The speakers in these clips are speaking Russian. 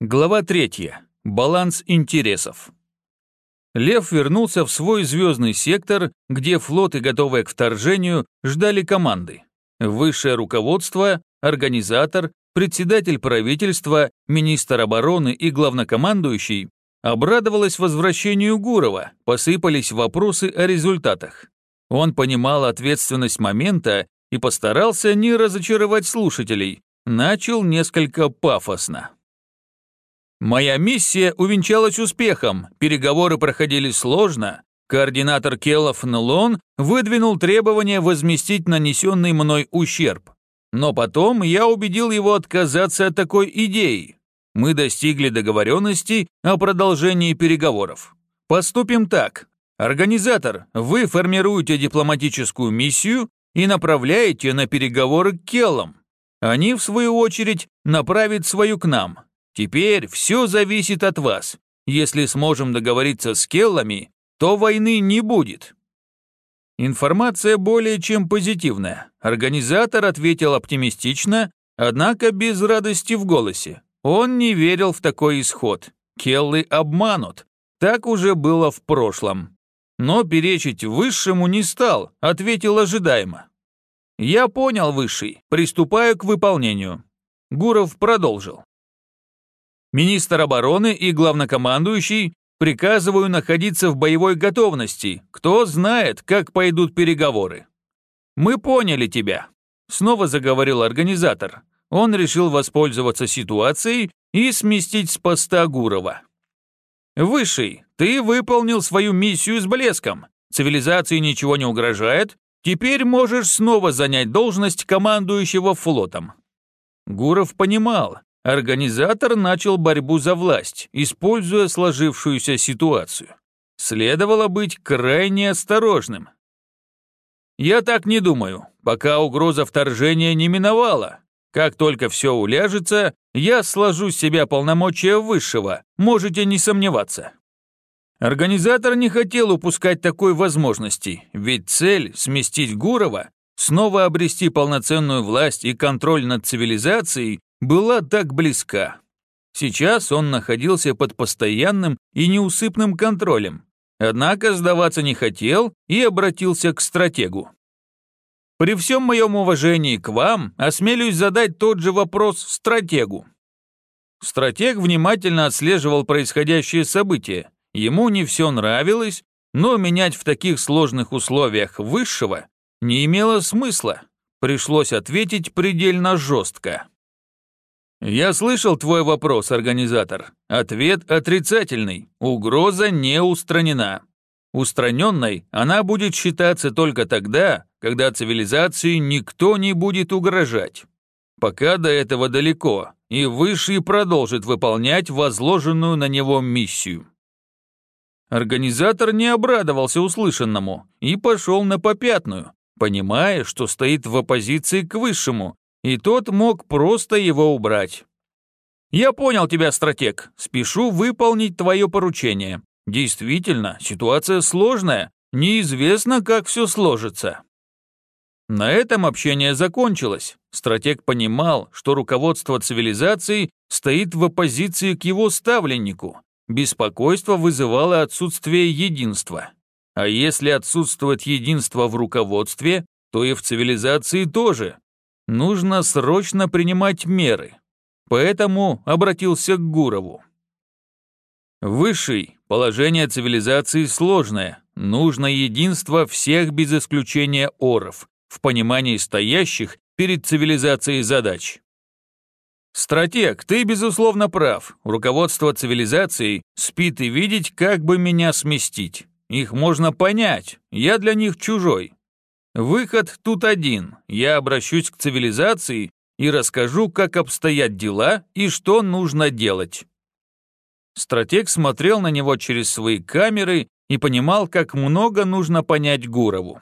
Глава третья. Баланс интересов. Лев вернулся в свой звездный сектор, где флоты, готовые к вторжению, ждали команды. Высшее руководство, организатор, председатель правительства, министр обороны и главнокомандующий обрадовалось возвращению Гурова, посыпались вопросы о результатах. Он понимал ответственность момента и постарался не разочаровать слушателей, начал несколько пафосно. Моя миссия увенчалась успехом, переговоры проходили сложно. Координатор Келов Нлон выдвинул требование возместить нанесенный мной ущерб. Но потом я убедил его отказаться от такой идеи. Мы достигли договоренности о продолжении переговоров. Поступим так. Организатор, вы формируете дипломатическую миссию и направляете на переговоры к Келлам. Они, в свою очередь, направят свою к нам. Теперь все зависит от вас. Если сможем договориться с Келлами, то войны не будет. Информация более чем позитивная. Организатор ответил оптимистично, однако без радости в голосе. Он не верил в такой исход. Келлы обманут. Так уже было в прошлом. Но перечить высшему не стал, ответил ожидаемо. «Я понял, высший, приступаю к выполнению». Гуров продолжил. Министр обороны и главнокомандующий приказываю находиться в боевой готовности. Кто знает, как пойдут переговоры. Мы поняли тебя. Снова заговорил организатор. Он решил воспользоваться ситуацией и сместить с поста Гурова. Высший, ты выполнил свою миссию с блеском. Цивилизации ничего не угрожает. Теперь можешь снова занять должность командующего флотом. Гуров понимал, Организатор начал борьбу за власть, используя сложившуюся ситуацию. Следовало быть крайне осторожным. Я так не думаю, пока угроза вторжения не миновала. Как только все уляжется, я сложу с себя полномочия высшего, можете не сомневаться. Организатор не хотел упускать такой возможности, ведь цель – сместить Гурова, снова обрести полноценную власть и контроль над цивилизацией была так близка. Сейчас он находился под постоянным и неусыпным контролем, однако сдаваться не хотел и обратился к стратегу. При всем моем уважении к вам осмелюсь задать тот же вопрос стратегу. Стратег внимательно отслеживал происходящее событие. Ему не все нравилось, но менять в таких сложных условиях высшего не имело смысла. Пришлось ответить предельно жестко. «Я слышал твой вопрос, организатор. Ответ отрицательный. Угроза не устранена. Устраненной она будет считаться только тогда, когда цивилизации никто не будет угрожать. Пока до этого далеко, и Высший продолжит выполнять возложенную на него миссию». Организатор не обрадовался услышанному и пошел на попятную, понимая, что стоит в оппозиции к Высшему и тот мог просто его убрать. «Я понял тебя, стратег. Спешу выполнить твое поручение. Действительно, ситуация сложная. Неизвестно, как все сложится». На этом общение закончилось. Стратег понимал, что руководство цивилизации стоит в оппозиции к его ставленнику. Беспокойство вызывало отсутствие единства. А если отсутствует единство в руководстве, то и в цивилизации тоже. Нужно срочно принимать меры. Поэтому обратился к Гурову. Высший, положение цивилизации сложное. Нужно единство всех без исключения оров в понимании стоящих перед цивилизацией задач. Стратег, ты безусловно прав. Руководство цивилизацией спит и видеть, как бы меня сместить. Их можно понять, я для них чужой. Выход тут один. Я обращусь к цивилизации и расскажу, как обстоят дела и что нужно делать. Стратег смотрел на него через свои камеры и понимал, как много нужно понять Гурову.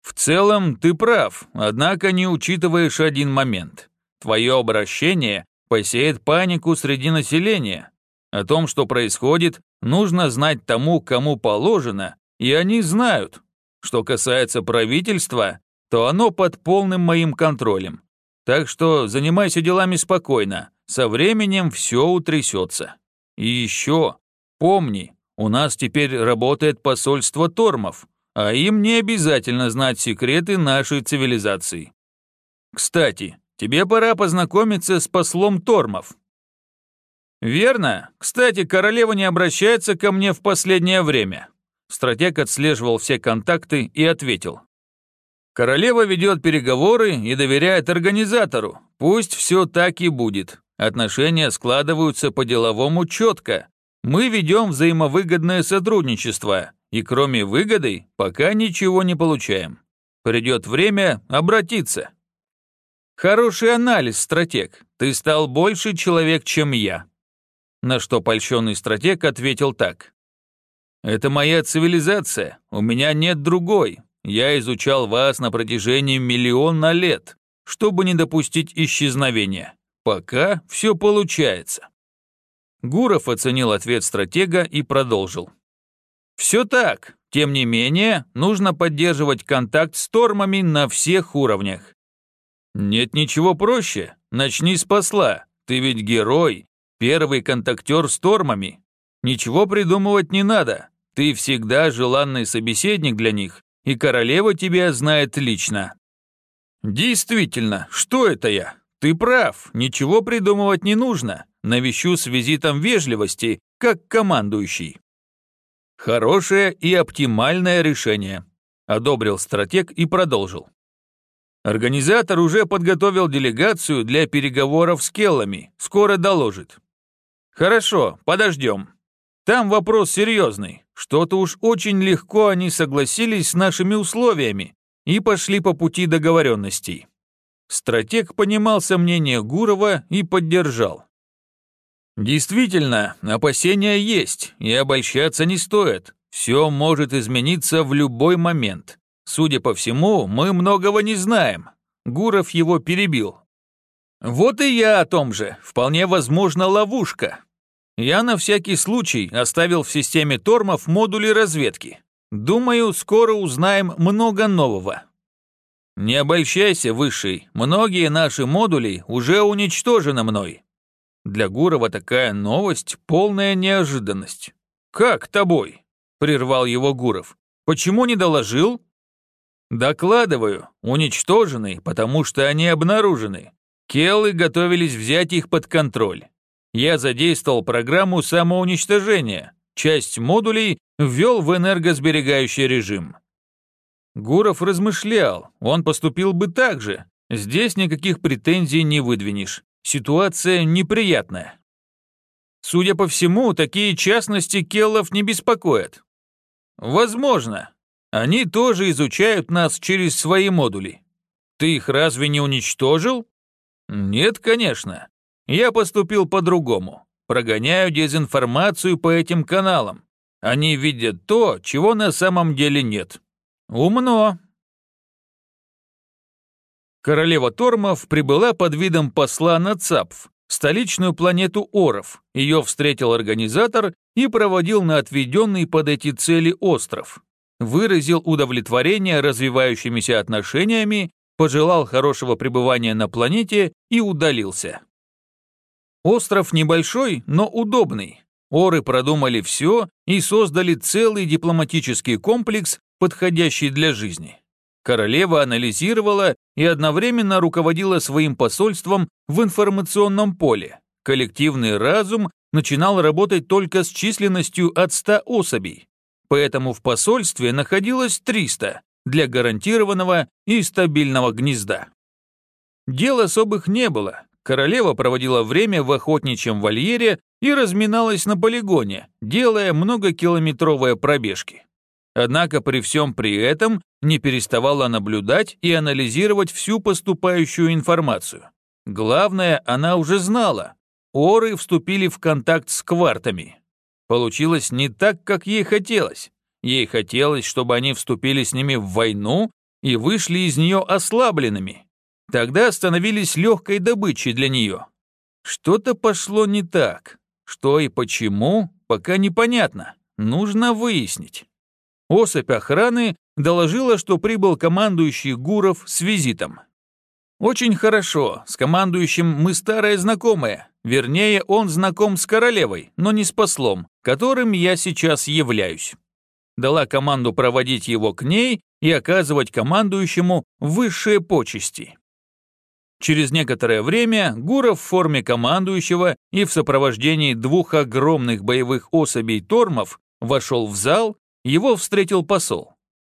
В целом, ты прав, однако не учитываешь один момент. Твое обращение посеет панику среди населения. О том, что происходит, нужно знать тому, кому положено, и они знают, что касается правительства, то оно под полным моим контролем. Так что занимайся делами спокойно, со временем все утрясется. И еще, помни, у нас теперь работает посольство Тормов, а им не обязательно знать секреты нашей цивилизации. Кстати, тебе пора познакомиться с послом Тормов. Верно. Кстати, королева не обращается ко мне в последнее время. Стратег отслеживал все контакты и ответил. Королева ведет переговоры и доверяет организатору. Пусть все так и будет. Отношения складываются по-деловому четко. Мы ведем взаимовыгодное сотрудничество, и кроме выгоды пока ничего не получаем. Придет время обратиться. Хороший анализ, стратег. Ты стал больше человек, чем я. На что польщенный стратег ответил так. Это моя цивилизация, у меня нет другой. Я изучал вас на протяжении миллиона лет, чтобы не допустить исчезновения. Пока все получается. Гуров оценил ответ стратега и продолжил. Все так. Тем не менее, нужно поддерживать контакт с тормами на всех уровнях. Нет ничего проще. Начни с посла. Ты ведь герой, первый контактер с тормами. Ничего придумывать не надо. Ты всегда желанный собеседник для них, и королева тебя знает лично. Действительно, что это я? Ты прав, ничего придумывать не нужно. Навещу с визитом вежливости, как командующий. Хорошее и оптимальное решение, одобрил стратег и продолжил. Организатор уже подготовил делегацию для переговоров с Келлами, скоро доложит. Хорошо, подождем. Там вопрос серьезный. Что-то уж очень легко они согласились с нашими условиями и пошли по пути договоренностей. Стратег понимал сомнения Гурова и поддержал. Действительно, опасения есть, и обольщаться не стоит. Все может измениться в любой момент. Судя по всему, мы многого не знаем. Гуров его перебил. Вот и я о том же. Вполне возможно ловушка. Я на всякий случай оставил в системе тормов модули разведки. Думаю, скоро узнаем много нового. Не обольщайся, Высший, многие наши модули уже уничтожены мной. Для Гурова такая новость – полная неожиданность. «Как тобой?» – прервал его Гуров. «Почему не доложил?» «Докладываю, уничтожены, потому что они обнаружены. Келлы готовились взять их под контроль я задействовал программу самоуничтожения, часть модулей ввел в энергосберегающий режим. Гуров размышлял, он поступил бы так же. Здесь никаких претензий не выдвинешь. Ситуация неприятная. Судя по всему, такие частности Келлов не беспокоят. Возможно. Они тоже изучают нас через свои модули. Ты их разве не уничтожил? Нет, конечно. Я поступил по-другому. Прогоняю дезинформацию по этим каналам. Они видят то, чего на самом деле нет. Умно. Королева Тормов прибыла под видом посла на Цапф, столичную планету Оров. Ее встретил организатор и проводил на отведенный под эти цели остров. Выразил удовлетворение развивающимися отношениями, пожелал хорошего пребывания на планете и удалился. Остров небольшой, но удобный. Оры продумали все и создали целый дипломатический комплекс, подходящий для жизни. Королева анализировала и одновременно руководила своим посольством в информационном поле. Коллективный разум начинал работать только с численностью от 100 особей. Поэтому в посольстве находилось 300 для гарантированного и стабильного гнезда. Дел особых не было, Королева проводила время в охотничьем вольере и разминалась на полигоне, делая многокилометровые пробежки. Однако при всем при этом не переставала наблюдать и анализировать всю поступающую информацию. Главное, она уже знала. Оры вступили в контакт с квартами. Получилось не так, как ей хотелось. Ей хотелось, чтобы они вступили с ними в войну и вышли из нее ослабленными, тогда становились легкой добычей для нее. Что-то пошло не так. Что и почему, пока непонятно. Нужно выяснить. Особь охраны доложила, что прибыл командующий Гуров с визитом. Очень хорошо, с командующим мы старые знакомые. Вернее, он знаком с королевой, но не с послом, которым я сейчас являюсь. Дала команду проводить его к ней и оказывать командующему высшие почести. Через некоторое время Гуров в форме командующего и в сопровождении двух огромных боевых особей тормов вошел в зал, его встретил посол.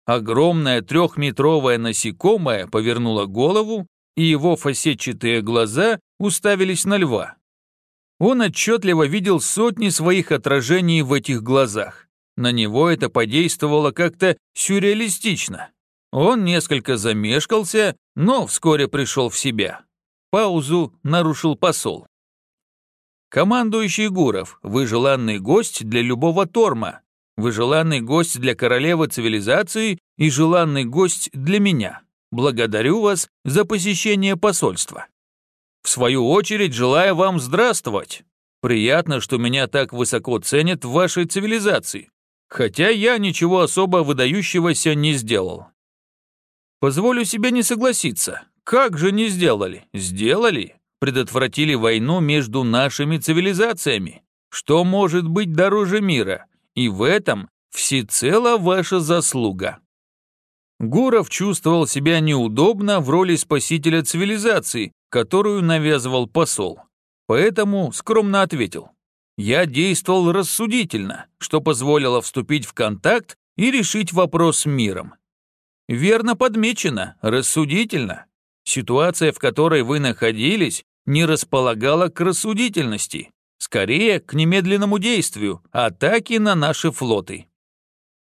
Огромное трехметровое насекомое повернуло голову, и его фасетчатые глаза уставились на льва. Он отчетливо видел сотни своих отражений в этих глазах. На него это подействовало как-то сюрреалистично. Он несколько замешкался, но вскоре пришел в себя. Паузу нарушил посол. «Командующий Гуров, вы желанный гость для любого Торма. Вы желанный гость для королевы цивилизации и желанный гость для меня. Благодарю вас за посещение посольства. В свою очередь желаю вам здравствовать. Приятно, что меня так высоко ценят в вашей цивилизации, хотя я ничего особо выдающегося не сделал. Позволю себе не согласиться. Как же не сделали? Сделали. Предотвратили войну между нашими цивилизациями. Что может быть дороже мира? И в этом всецело ваша заслуга. Гуров чувствовал себя неудобно в роли спасителя цивилизации, которую навязывал посол. Поэтому скромно ответил. Я действовал рассудительно, что позволило вступить в контакт и решить вопрос миром. Верно подмечено, рассудительно. Ситуация, в которой вы находились, не располагала к рассудительности, скорее к немедленному действию, атаки на наши флоты.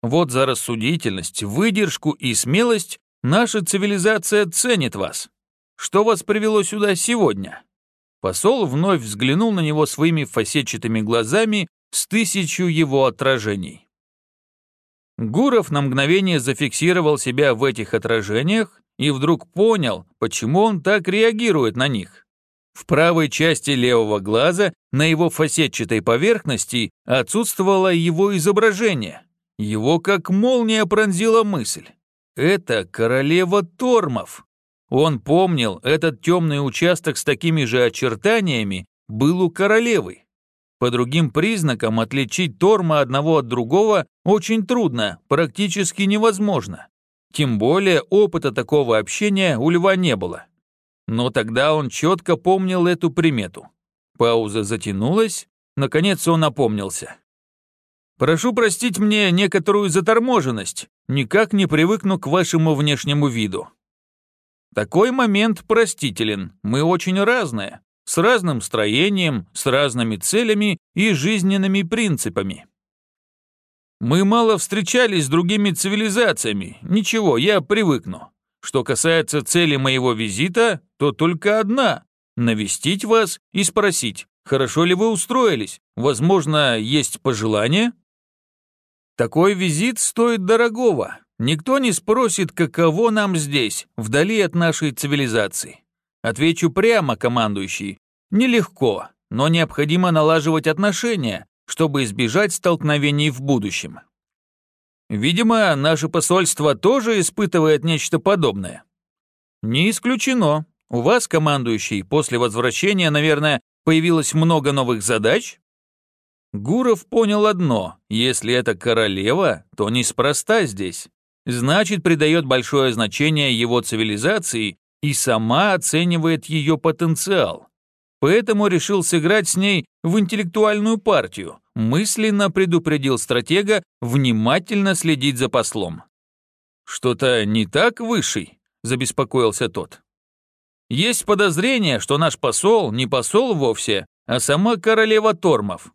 Вот за рассудительность, выдержку и смелость наша цивилизация ценит вас. Что вас привело сюда сегодня?» Посол вновь взглянул на него своими фасетчатыми глазами с тысячу его отражений. Гуров на мгновение зафиксировал себя в этих отражениях и вдруг понял, почему он так реагирует на них. В правой части левого глаза на его фасетчатой поверхности отсутствовало его изображение, его как молния пронзила мысль. Это королева Тормов. Он помнил, этот темный участок с такими же очертаниями был у королевы. По другим признакам отличить Торма одного от другого очень трудно, практически невозможно. Тем более опыта такого общения у льва не было. Но тогда он четко помнил эту примету. Пауза затянулась, наконец он опомнился. Прошу простить мне некоторую заторможенность, никак не привыкну к вашему внешнему виду. Такой момент простителен, мы очень разные, с разным строением, с разными целями и жизненными принципами. Мы мало встречались с другими цивилизациями, ничего, я привыкну. Что касается цели моего визита, то только одна – навестить вас и спросить, хорошо ли вы устроились, возможно, есть пожелания? Такой визит стоит дорогого. Никто не спросит, каково нам здесь, вдали от нашей цивилизации. Отвечу прямо, командующий. Нелегко, но необходимо налаживать отношения, чтобы избежать столкновений в будущем. Видимо, наше посольство тоже испытывает нечто подобное. Не исключено. У вас, командующий, после возвращения, наверное, появилось много новых задач? Гуров понял одно, если это королева, то неспроста здесь. Значит, придает большое значение его цивилизации и сама оценивает ее потенциал. Поэтому решил сыграть с ней в интеллектуальную партию, мысленно предупредил стратега внимательно следить за послом. «Что-то не так, Высший?» – забеспокоился тот. «Есть подозрение, что наш посол не посол вовсе, а сама королева Тормов.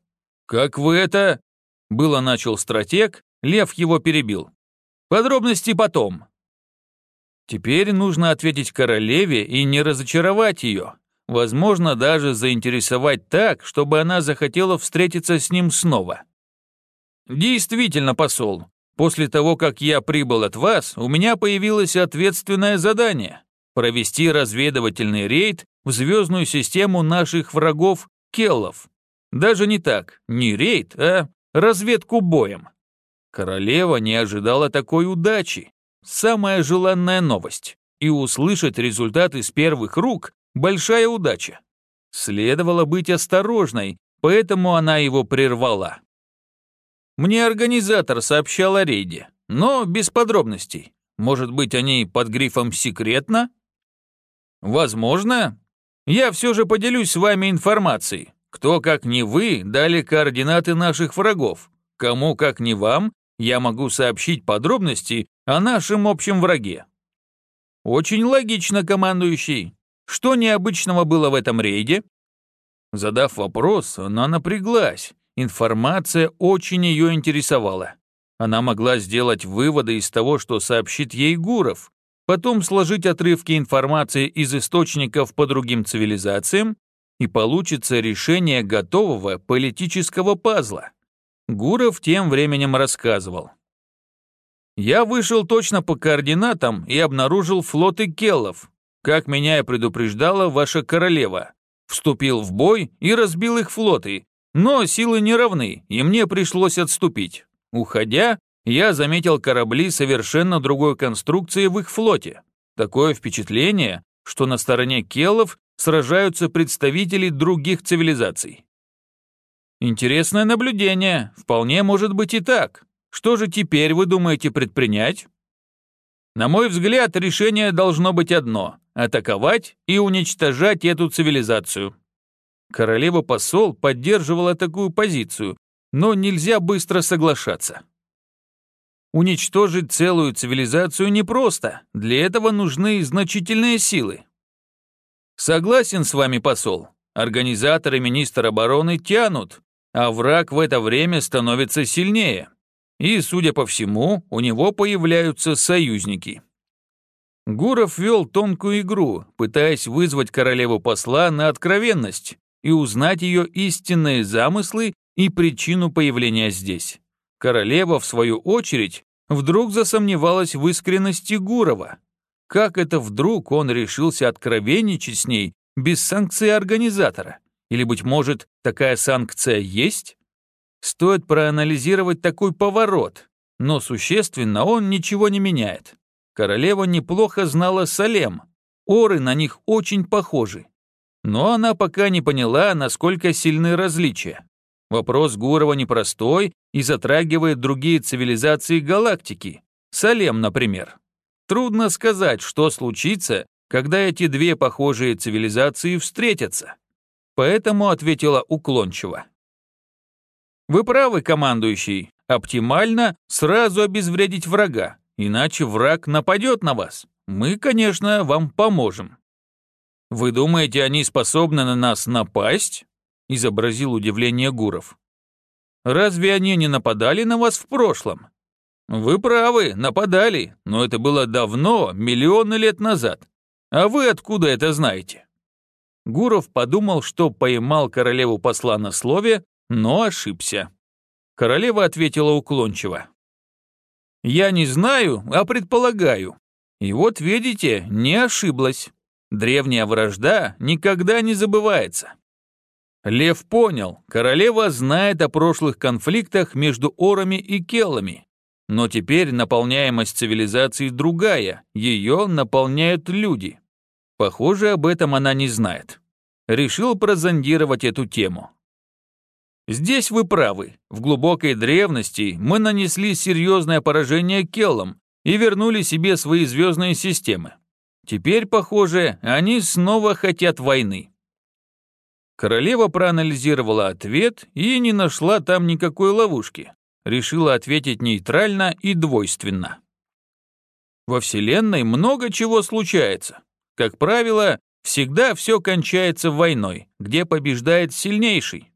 «Как вы это...» Было начал стратег, Лев его перебил. «Подробности потом». Теперь нужно ответить королеве и не разочаровать ее. Возможно, даже заинтересовать так, чтобы она захотела встретиться с ним снова. Действительно, посол, после того, как я прибыл от вас, у меня появилось ответственное задание – провести разведывательный рейд в звездную систему наших врагов – Келлов. Даже не так, не рейд, а разведку боем. Королева не ожидала такой удачи. Самая желанная новость. и услышать результаты с первых рук – большая удача. Следовало быть осторожной, поэтому она его прервала. Мне организатор сообщал о рейде, но без подробностей. Может быть, они под грифом «секретно»? Возможно. Я все же поделюсь с вами информацией. Кто, как не вы, дали координаты наших врагов. Кому, как не вам, я могу сообщить подробности о нашем общем враге. Очень логично, командующий. Что необычного было в этом рейде? Задав вопрос, она напряглась. Информация очень ее интересовала. Она могла сделать выводы из того, что сообщит ей Гуров, потом сложить отрывки информации из источников по другим цивилизациям, и получится решение готового политического пазла. Гуров тем временем рассказывал. Я вышел точно по координатам и обнаружил флоты келлов, как меня и предупреждала ваша королева. Вступил в бой и разбил их флоты, но силы не равны, и мне пришлось отступить. Уходя, я заметил корабли совершенно другой конструкции в их флоте. Такое впечатление, что на стороне келлов сражаются представители других цивилизаций. Интересное наблюдение, вполне может быть и так. Что же теперь вы думаете предпринять? На мой взгляд, решение должно быть одно – атаковать и уничтожать эту цивилизацию. Королева-посол поддерживала такую позицию, но нельзя быстро соглашаться. Уничтожить целую цивилизацию непросто, для этого нужны значительные силы. Согласен с вами, посол. Организаторы министр обороны тянут, а враг в это время становится сильнее. И, судя по всему, у него появляются союзники. Гуров вел тонкую игру, пытаясь вызвать королеву-посла на откровенность и узнать ее истинные замыслы и причину появления здесь. Королева, в свою очередь, вдруг засомневалась в искренности Гурова. Как это вдруг он решился откровенничать с ней без санкции организатора? Или, быть может, такая санкция есть? Стоит проанализировать такой поворот, но существенно он ничего не меняет. Королева неплохо знала Салем, оры на них очень похожи. Но она пока не поняла, насколько сильны различия. Вопрос Гурова непростой и затрагивает другие цивилизации галактики. Салем, например. Трудно сказать, что случится, когда эти две похожие цивилизации встретятся. Поэтому ответила уклончиво. Вы правы, командующий. Оптимально сразу обезвредить врага, иначе враг нападет на вас. Мы, конечно, вам поможем. Вы думаете, они способны на нас напасть? — изобразил удивление Гуров. «Разве они не нападали на вас в прошлом?» «Вы правы, нападали, но это было давно, миллионы лет назад. А вы откуда это знаете?» Гуров подумал, что поймал королеву посла на слове, но ошибся. Королева ответила уклончиво. «Я не знаю, а предполагаю. И вот, видите, не ошиблась. Древняя вражда никогда не забывается. Лев понял, королева знает о прошлых конфликтах между орами и келлами. Но теперь наполняемость цивилизации другая, ее наполняют люди. Похоже, об этом она не знает. Решил прозондировать эту тему. Здесь вы правы. В глубокой древности мы нанесли серьезное поражение келлам и вернули себе свои звездные системы. Теперь, похоже, они снова хотят войны. Королева проанализировала ответ и не нашла там никакой ловушки. Решила ответить нейтрально и двойственно. Во Вселенной много чего случается. Как правило, всегда все кончается войной, где побеждает сильнейший.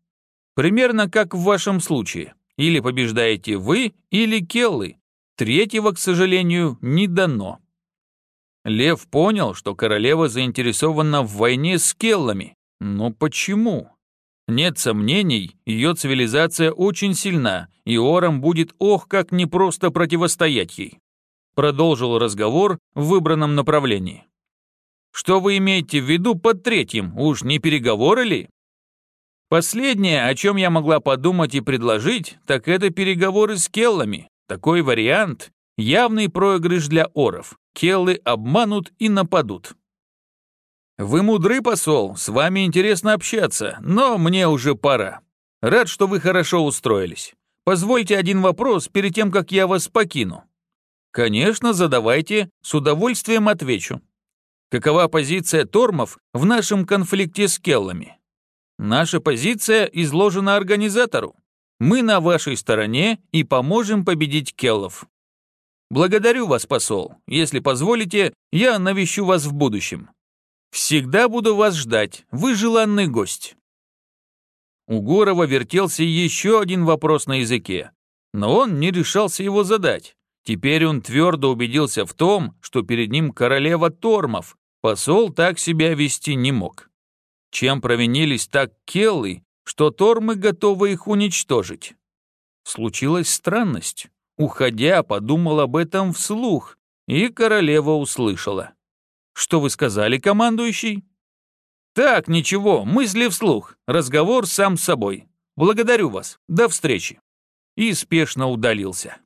Примерно как в вашем случае. Или побеждаете вы, или келлы. Третьего, к сожалению, не дано. Лев понял, что королева заинтересована в войне с келлами, но почему? Нет сомнений, ее цивилизация очень сильна, и Орам будет ох как непросто противостоять ей. Продолжил разговор в выбранном направлении. Что вы имеете в виду под третьим, уж не переговоры ли? Последнее, о чем я могла подумать и предложить, так это переговоры с келлами. Такой вариант – явный проигрыш для оров, келлы обманут и нападут. Вы мудрый посол, с вами интересно общаться, но мне уже пора. Рад, что вы хорошо устроились. Позвольте один вопрос перед тем, как я вас покину. Конечно, задавайте, с удовольствием отвечу. Какова позиция Тормов в нашем конфликте с Келлами? Наша позиция изложена организатору. Мы на вашей стороне и поможем победить Келлов. Благодарю вас, посол. Если позволите, я навещу вас в будущем. Всегда буду вас ждать. Вы желанный гость. У Гурова вертелся еще один вопрос на языке, но он не решался его задать. Теперь он твердо убедился в том, что перед ним королева Тормов, посол так себя вести не мог. Чем провинились так Келлы, что Тормы готовы их уничтожить? Случилась странность. Уходя, подумал об этом вслух, и королева услышала. «Что вы сказали, командующий?» «Так, ничего, мысли вслух, разговор сам с собой. Благодарю вас, до встречи». И спешно удалился.